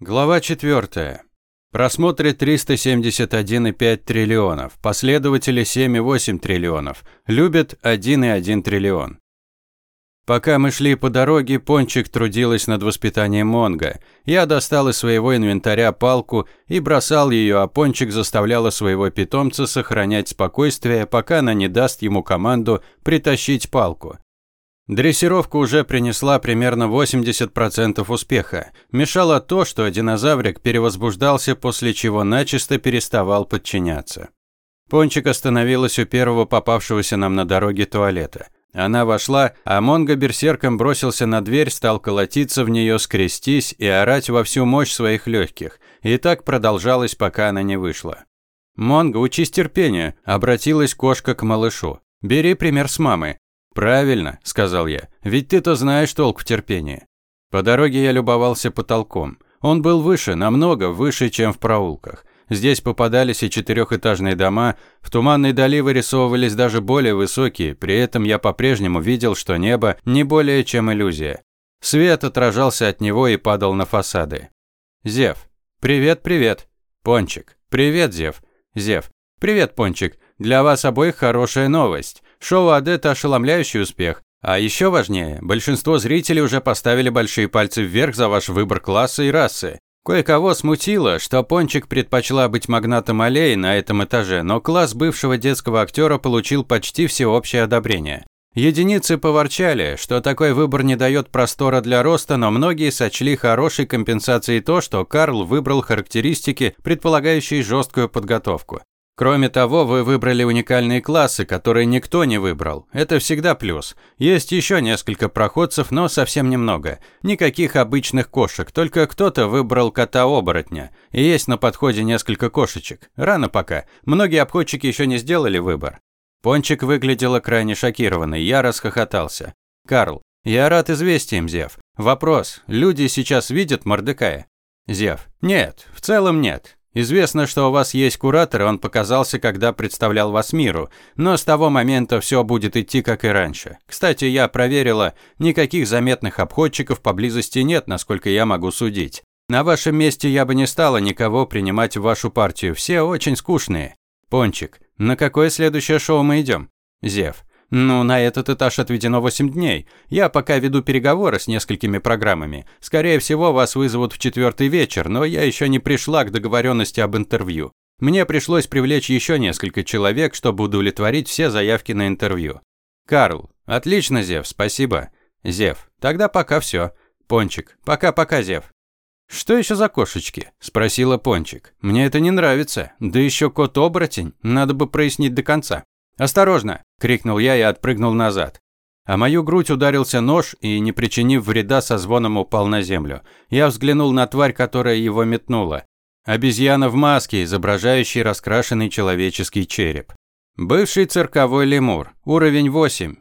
Глава 4. Просмотры 371,5 триллионов, последователи 7,8 триллионов, любят 1,1 триллион. Пока мы шли по дороге, Пончик трудилась над воспитанием Монга. Я достал из своего инвентаря палку и бросал ее, а Пончик заставляла своего питомца сохранять спокойствие, пока она не даст ему команду притащить палку. Дрессировка уже принесла примерно 80% успеха. Мешало то, что динозаврик перевозбуждался, после чего начисто переставал подчиняться. Пончик остановилась у первого попавшегося нам на дороге туалета. Она вошла, а Монго берсерком бросился на дверь, стал колотиться в нее, скрестись и орать во всю мощь своих легких. И так продолжалось, пока она не вышла. «Монго, учись терпению», – обратилась кошка к малышу. «Бери пример с мамы. «Правильно», – сказал я, – «ведь ты-то знаешь толк в терпении». По дороге я любовался потолком. Он был выше, намного выше, чем в проулках. Здесь попадались и четырехэтажные дома, в туманной дали вырисовывались даже более высокие, при этом я по-прежнему видел, что небо не более чем иллюзия. Свет отражался от него и падал на фасады. Зев. «Привет, привет». Пончик. «Привет, Зев». Зев. «Привет, Пончик. Для вас обоих хорошая новость. Шоу «Ад» – это ошеломляющий успех. А еще важнее, большинство зрителей уже поставили большие пальцы вверх за ваш выбор класса и расы. Кое-кого смутило, что Пончик предпочла быть магнатом аллеи на этом этаже, но класс бывшего детского актера получил почти всеобщее одобрение. Единицы поворчали, что такой выбор не дает простора для роста, но многие сочли хорошей компенсацией то, что Карл выбрал характеристики, предполагающие жесткую подготовку. Кроме того, вы выбрали уникальные классы, которые никто не выбрал. Это всегда плюс. Есть еще несколько проходцев, но совсем немного. Никаких обычных кошек, только кто-то выбрал кота-оборотня. И есть на подходе несколько кошечек. Рано пока. Многие обходчики еще не сделали выбор. Пончик выглядела крайне шокированной. Я расхохотался. Карл, я рад известиям, Зев. Вопрос. Люди сейчас видят Мордекая? Зев. Нет, в целом нет. Известно, что у вас есть куратор, он показался, когда представлял вас миру, но с того момента все будет идти как и раньше. Кстати, я проверила, никаких заметных обходчиков поблизости нет, насколько я могу судить. На вашем месте я бы не стала никого принимать в вашу партию, все очень скучные. Пончик, на какое следующее шоу мы идем? Зев. Ну, на этот этаж отведено 8 дней. Я пока веду переговоры с несколькими программами. Скорее всего, вас вызовут в четвертый вечер, но я еще не пришла к договоренности об интервью. Мне пришлось привлечь еще несколько человек, чтобы удовлетворить все заявки на интервью. Карл. Отлично, Зев, спасибо. Зев. Тогда пока все. Пончик. Пока-пока, Зев. «Что еще за кошечки?» – спросила Пончик. «Мне это не нравится. Да еще кот-оборотень. Надо бы прояснить до конца». «Осторожно!» – крикнул я и отпрыгнул назад. А мою грудь ударился нож и, не причинив вреда, со звоном упал на землю. Я взглянул на тварь, которая его метнула. Обезьяна в маске, изображающей раскрашенный человеческий череп. Бывший цирковой лемур. Уровень 8.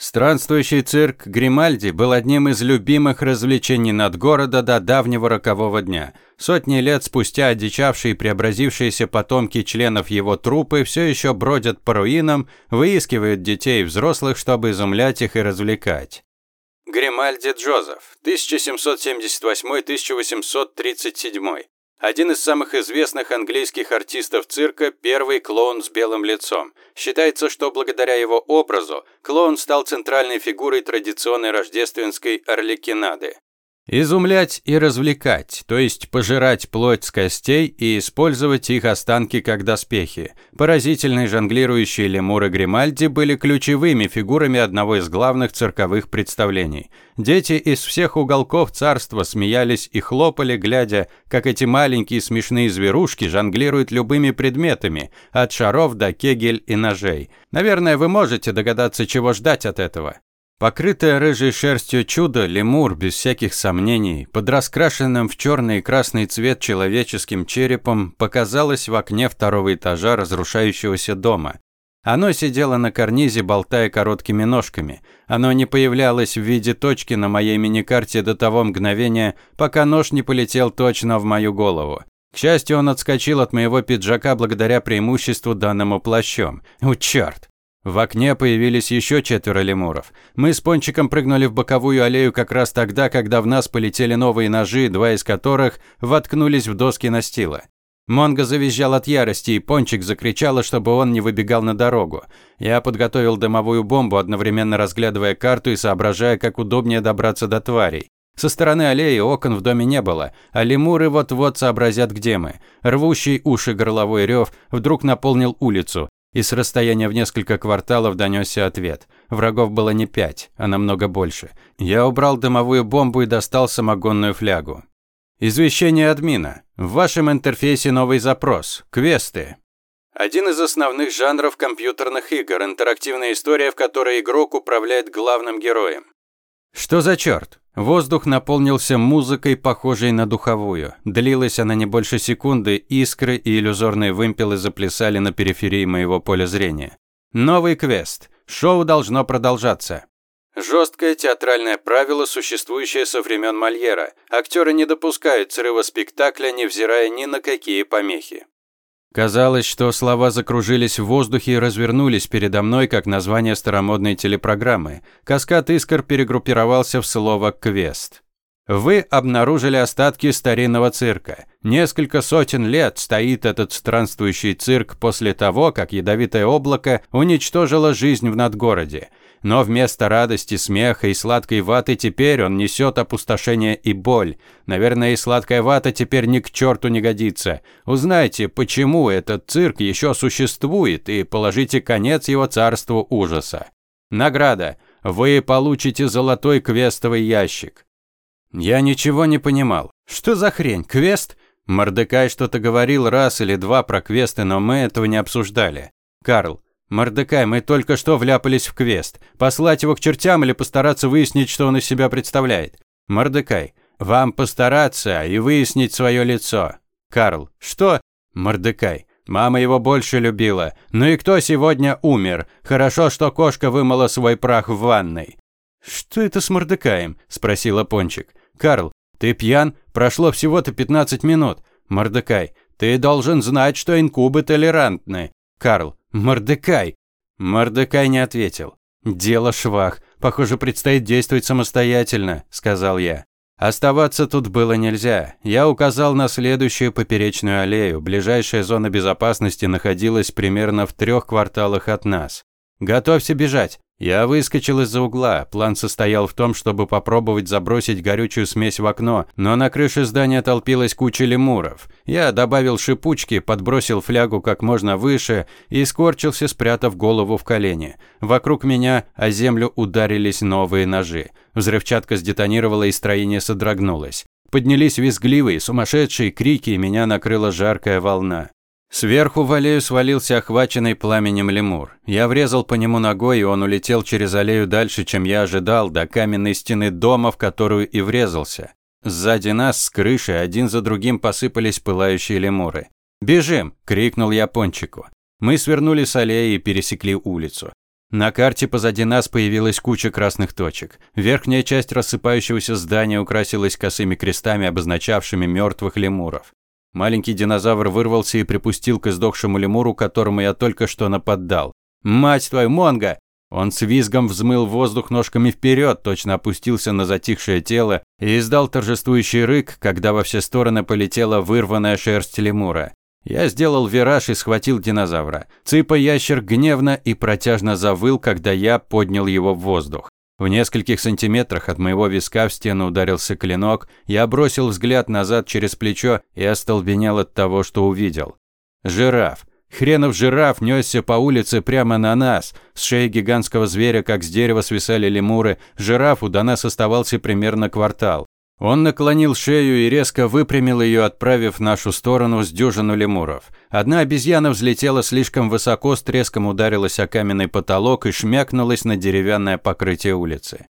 Странствующий цирк Гримальди был одним из любимых развлечений над города до давнего рокового дня. Сотни лет спустя одичавшие и преобразившиеся потомки членов его труппы все еще бродят по руинам, выискивают детей и взрослых, чтобы изумлять их и развлекать. Гримальди Джозеф, 1778-1837 один из самых известных английских артистов цирка, первый клоун с белым лицом. Считается, что благодаря его образу клоун стал центральной фигурой традиционной рождественской орликинады. Изумлять и развлекать, то есть пожирать плоть с костей и использовать их останки как доспехи. Поразительные жонглирующие лемуры Гримальди были ключевыми фигурами одного из главных цирковых представлений. Дети из всех уголков царства смеялись и хлопали, глядя, как эти маленькие смешные зверушки жонглируют любыми предметами, от шаров до кегель и ножей. Наверное, вы можете догадаться, чего ждать от этого. Покрытое рыжей шерстью чудо, лемур, без всяких сомнений, под раскрашенным в черный и красный цвет человеческим черепом, показалось в окне второго этажа разрушающегося дома. Оно сидело на карнизе, болтая короткими ножками. Оно не появлялось в виде точки на моей миникарте до того мгновения, пока нож не полетел точно в мою голову. К счастью, он отскочил от моего пиджака благодаря преимуществу данному плащом. У черт! В окне появились еще четверо лемуров. Мы с Пончиком прыгнули в боковую аллею как раз тогда, когда в нас полетели новые ножи, два из которых воткнулись в доски настила. Монго завизжал от ярости, и Пончик закричала, чтобы он не выбегал на дорогу. Я подготовил дымовую бомбу, одновременно разглядывая карту и соображая, как удобнее добраться до тварей. Со стороны аллеи окон в доме не было, а лемуры вот-вот сообразят, где мы. Рвущий уши горловой рев вдруг наполнил улицу и с расстояния в несколько кварталов донесся ответ. Врагов было не пять, а намного больше. Я убрал дымовую бомбу и достал самогонную флягу. Извещение админа. В вашем интерфейсе новый запрос. Квесты. Один из основных жанров компьютерных игр – интерактивная история, в которой игрок управляет главным героем. Что за черт? Воздух наполнился музыкой, похожей на духовую. Длилась она не больше секунды, искры и иллюзорные вымпелы заплясали на периферии моего поля зрения. Новый квест. Шоу должно продолжаться. Жесткое театральное правило, существующее со времен Мольера. Актеры не допускают срыва спектакля, невзирая ни на какие помехи. Казалось, что слова закружились в воздухе и развернулись передо мной, как название старомодной телепрограммы. Каскад искр перегруппировался в слово «квест». Вы обнаружили остатки старинного цирка. Несколько сотен лет стоит этот странствующий цирк после того, как ядовитое облако уничтожило жизнь в надгороде. Но вместо радости, смеха и сладкой ваты теперь он несет опустошение и боль. Наверное, и сладкая вата теперь ни к черту не годится. Узнайте, почему этот цирк еще существует, и положите конец его царству ужаса. Награда. Вы получите золотой квестовый ящик. Я ничего не понимал. Что за хрень? Квест? Мордекай что-то говорил раз или два про квесты, но мы этого не обсуждали. Карл, «Мордекай, мы только что вляпались в квест. Послать его к чертям или постараться выяснить, что он из себя представляет?» «Мордекай, вам постараться и выяснить свое лицо». «Карл, что?» «Мордекай, мама его больше любила. Ну и кто сегодня умер? Хорошо, что кошка вымыла свой прах в ванной». «Что это с Мордекаем?» – спросила Пончик. «Карл, ты пьян? Прошло всего-то 15 минут. Мордекай, ты должен знать, что инкубы толерантны. Карл, «Мордекай!» Мордекай не ответил. «Дело швах. Похоже, предстоит действовать самостоятельно», – сказал я. Оставаться тут было нельзя. Я указал на следующую поперечную аллею. Ближайшая зона безопасности находилась примерно в трех кварталах от нас. «Готовься бежать!» Я выскочил из-за угла. План состоял в том, чтобы попробовать забросить горючую смесь в окно, но на крыше здания толпилась куча лемуров. Я добавил шипучки, подбросил флягу как можно выше и скорчился, спрятав голову в колени. Вокруг меня о землю ударились новые ножи. Взрывчатка сдетонировала и строение содрогнулось. Поднялись визгливые, сумасшедшие крики, и меня накрыла жаркая волна. Сверху в аллею свалился охваченный пламенем лемур. Я врезал по нему ногой, и он улетел через аллею дальше, чем я ожидал, до каменной стены дома, в которую и врезался. Сзади нас, с крыши, один за другим посыпались пылающие лемуры. «Бежим!» – крикнул я Пончику. Мы свернули с аллеи и пересекли улицу. На карте позади нас появилась куча красных точек. Верхняя часть рассыпающегося здания украсилась косыми крестами, обозначавшими мертвых лемуров. Маленький динозавр вырвался и припустил к издохшему лемуру, которому я только что нападал. «Мать твою, Монго!» Он с визгом взмыл воздух ножками вперед, точно опустился на затихшее тело и издал торжествующий рык, когда во все стороны полетела вырванная шерсть лемура. Я сделал вираж и схватил динозавра. Цыпа-ящер гневно и протяжно завыл, когда я поднял его в воздух. В нескольких сантиметрах от моего виска в стену ударился клинок, я бросил взгляд назад через плечо и остолбенел от того, что увидел. Жираф. Хренов жираф несся по улице прямо на нас. С шеи гигантского зверя, как с дерева, свисали лемуры. Жирафу до нас оставался примерно квартал. Он наклонил шею и резко выпрямил ее, отправив в нашу сторону с дюжину лемуров. Одна обезьяна взлетела слишком высоко, с треском ударилась о каменный потолок и шмякнулась на деревянное покрытие улицы.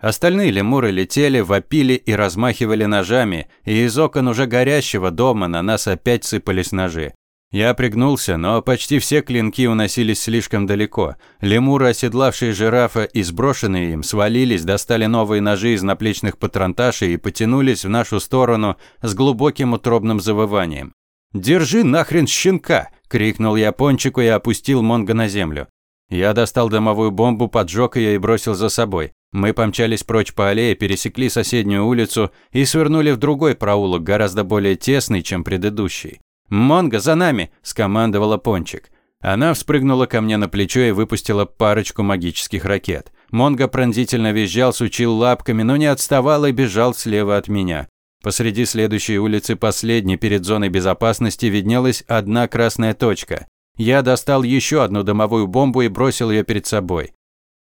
Остальные лемуры летели, вопили и размахивали ножами, и из окон уже горящего дома на нас опять сыпались ножи. Я пригнулся, но почти все клинки уносились слишком далеко. Лемуры, оседлавшие жирафа и сброшенные им, свалились, достали новые ножи из наплечных патронташей и потянулись в нашу сторону с глубоким утробным завыванием. «Держи нахрен щенка!» – крикнул я пончику и опустил Монго на землю. Я достал дымовую бомбу, поджег ее и бросил за собой. Мы помчались прочь по аллее, пересекли соседнюю улицу и свернули в другой проулок, гораздо более тесный, чем предыдущий. «Монго, за нами!» – скомандовала Пончик. Она вспрыгнула ко мне на плечо и выпустила парочку магических ракет. Монго пронзительно визжал, сучил лапками, но не отставал и бежал слева от меня. Посреди следующей улицы, последней перед зоной безопасности, виднелась одна красная точка. Я достал еще одну дымовую бомбу и бросил ее перед собой.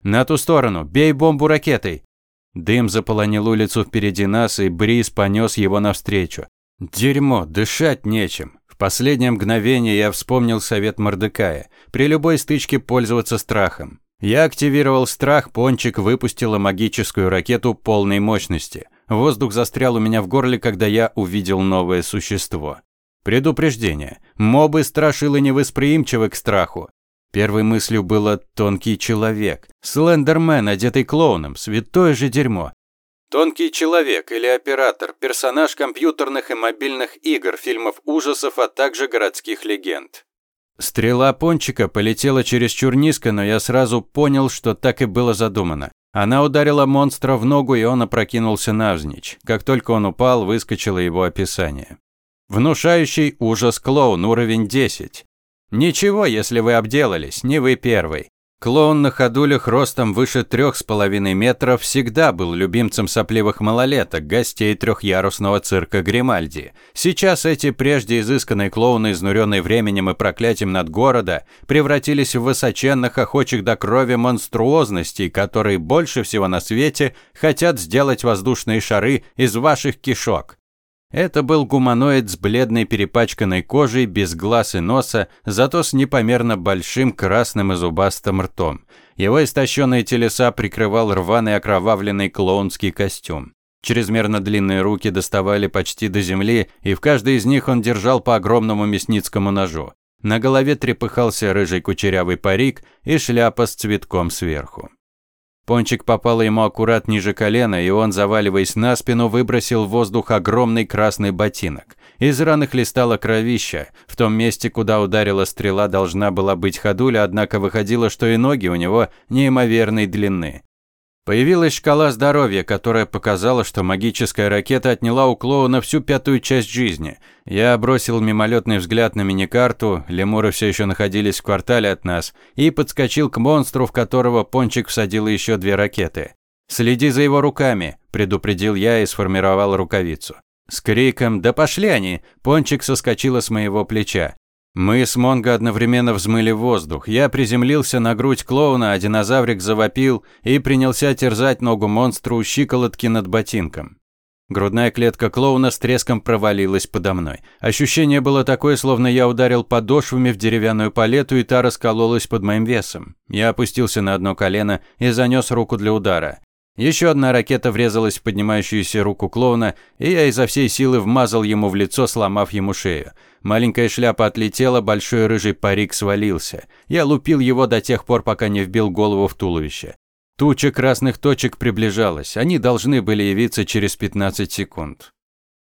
«На ту сторону! Бей бомбу ракетой!» Дым заполонил улицу впереди нас, и Бриз понес его навстречу. Дерьмо, дышать нечем. Последнее мгновение я вспомнил совет Мордекая. При любой стычке пользоваться страхом. Я активировал страх, Пончик выпустила магическую ракету полной мощности. Воздух застрял у меня в горле, когда я увидел новое существо. Предупреждение. Мобы страшилы невосприимчивы к страху. Первой мыслью было «тонкий человек». Слендермен, одетый клоуном, святое же дерьмо. Тонкий человек или оператор – персонаж компьютерных и мобильных игр, фильмов ужасов, а также городских легенд. Стрела пончика полетела чересчур низко, но я сразу понял, что так и было задумано. Она ударила монстра в ногу, и он опрокинулся навзничь. Как только он упал, выскочило его описание. Внушающий ужас клоун, уровень 10. Ничего, если вы обделались, не вы первый. Клоун на ходулях ростом выше трех с половиной метров всегда был любимцем сопливых малолеток, гостей трехъярусного цирка Гримальди. Сейчас эти прежде изысканные клоуны, изнуренные временем и проклятием над города, превратились в высоченных охочих до крови монструозностей, которые больше всего на свете хотят сделать воздушные шары из ваших кишок. Это был гуманоид с бледной перепачканной кожей, без глаз и носа, зато с непомерно большим красным и зубастым ртом. Его истощенные телеса прикрывал рваный окровавленный клоунский костюм. Чрезмерно длинные руки доставали почти до земли, и в каждой из них он держал по огромному мясницкому ножу. На голове трепыхался рыжий кучерявый парик и шляпа с цветком сверху. Пончик попала ему аккурат ниже колена, и он, заваливаясь на спину, выбросил в воздух огромный красный ботинок. Из раны хлестало кровища. В том месте, куда ударила стрела, должна была быть ходуля, однако выходило, что и ноги у него неимоверной длины. Появилась шкала здоровья, которая показала, что магическая ракета отняла у клоуна всю пятую часть жизни. Я бросил мимолетный взгляд на миникарту, лемуры все еще находились в квартале от нас, и подскочил к монстру, в которого Пончик всадил еще две ракеты. «Следи за его руками», – предупредил я и сформировал рукавицу. С криком «Да пошли они!» Пончик соскочила с моего плеча. Мы с Монго одновременно взмыли воздух. Я приземлился на грудь клоуна, а динозаврик завопил и принялся терзать ногу монстру у щиколотки над ботинком. Грудная клетка клоуна с треском провалилась подо мной. Ощущение было такое, словно я ударил подошвами в деревянную палету, и та раскололась под моим весом. Я опустился на одно колено и занес руку для удара. Еще одна ракета врезалась в поднимающуюся руку клоуна, и я изо всей силы вмазал ему в лицо, сломав ему шею. Маленькая шляпа отлетела, большой рыжий парик свалился. Я лупил его до тех пор, пока не вбил голову в туловище. Туча красных точек приближалась. Они должны были явиться через 15 секунд.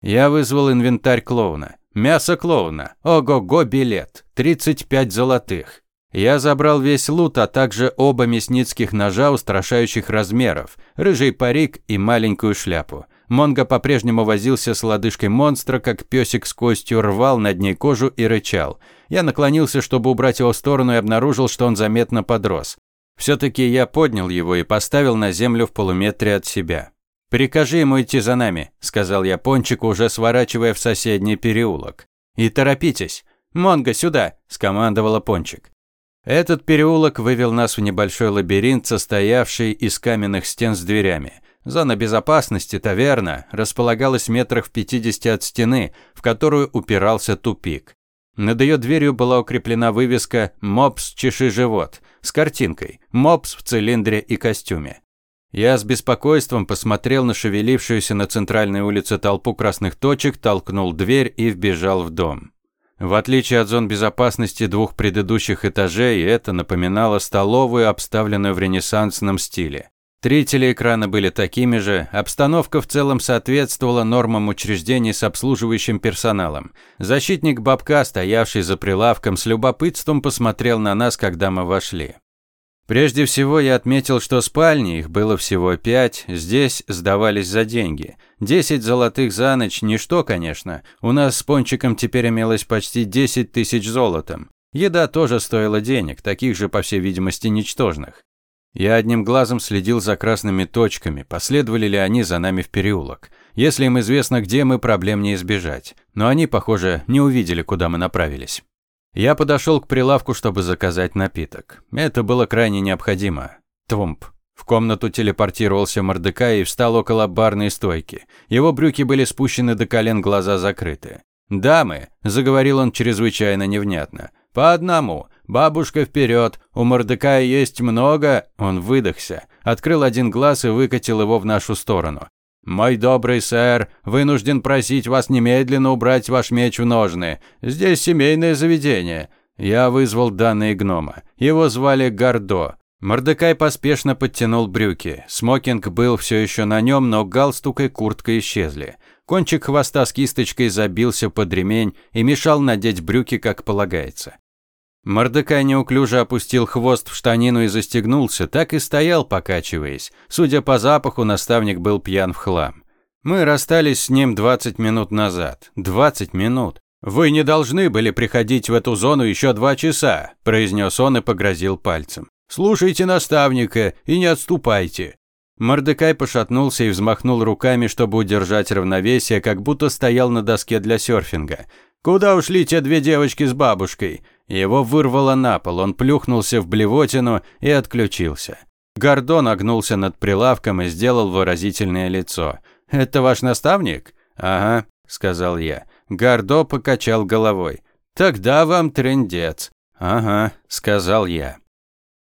Я вызвал инвентарь клоуна. Мясо клоуна. Ого-го билет. 35 золотых. Я забрал весь лут, а также оба мясницких ножа устрашающих размеров, рыжий парик и маленькую шляпу. Монго по-прежнему возился с лодыжкой монстра, как песик с костью рвал над ней кожу и рычал. Я наклонился, чтобы убрать его в сторону и обнаружил, что он заметно подрос. Все-таки я поднял его и поставил на землю в полуметре от себя. «Прикажи ему идти за нами», – сказал я Пончику, уже сворачивая в соседний переулок. «И торопитесь. Монго, сюда!» – скомандовала Пончик. Этот переулок вывел нас в небольшой лабиринт, состоявший из каменных стен с дверями. Зона безопасности, таверна, располагалась метрах в 50 от стены, в которую упирался тупик. Над ее дверью была укреплена вывеска «Мопс, чеши живот» с картинкой «Мопс в цилиндре и костюме». Я с беспокойством посмотрел на шевелившуюся на центральной улице толпу красных точек, толкнул дверь и вбежал в дом. В отличие от зон безопасности двух предыдущих этажей, это напоминало столовую, обставленную в ренессансном стиле. Три телеэкрана были такими же, обстановка в целом соответствовала нормам учреждений с обслуживающим персоналом. Защитник Бабка, стоявший за прилавком, с любопытством посмотрел на нас, когда мы вошли. Прежде всего я отметил, что спальни, их было всего пять, здесь сдавались за деньги. Десять золотых за ночь – ничто, конечно. У нас с Пончиком теперь имелось почти десять тысяч золотом. Еда тоже стоила денег, таких же, по всей видимости, ничтожных. Я одним глазом следил за красными точками, последовали ли они за нами в переулок. Если им известно, где мы, проблем не избежать. Но они, похоже, не увидели, куда мы направились. Я подошел к прилавку, чтобы заказать напиток. Это было крайне необходимо. Твумп. В комнату телепортировался Мордекай и встал около барной стойки. Его брюки были спущены до колен, глаза закрыты. «Дамы», – заговорил он чрезвычайно невнятно, – «по одному. Бабушка вперед. У Мордекая есть много...» Он выдохся, открыл один глаз и выкатил его в нашу сторону. «Мой добрый сэр, вынужден просить вас немедленно убрать ваш меч в ножны. Здесь семейное заведение». Я вызвал данные гнома. Его звали Гордо. Мордекай поспешно подтянул брюки. Смокинг был все еще на нем, но галстук и куртка исчезли. Кончик хвоста с кисточкой забился под ремень и мешал надеть брюки, как полагается. Мордекай неуклюже опустил хвост в штанину и застегнулся, так и стоял, покачиваясь. Судя по запаху, наставник был пьян в хлам. Мы расстались с ним 20 минут назад. 20 минут. «Вы не должны были приходить в эту зону еще два часа», – произнес он и погрозил пальцем. «Слушайте наставника и не отступайте». Мордекай пошатнулся и взмахнул руками, чтобы удержать равновесие, как будто стоял на доске для серфинга. «Куда ушли те две девочки с бабушкой?» Его вырвало на пол, он плюхнулся в блевотину и отключился. Гордон огнулся над прилавком и сделал выразительное лицо. «Это ваш наставник?» «Ага», – сказал я. Гордо покачал головой. «Тогда вам трендец». «Ага», – сказал я.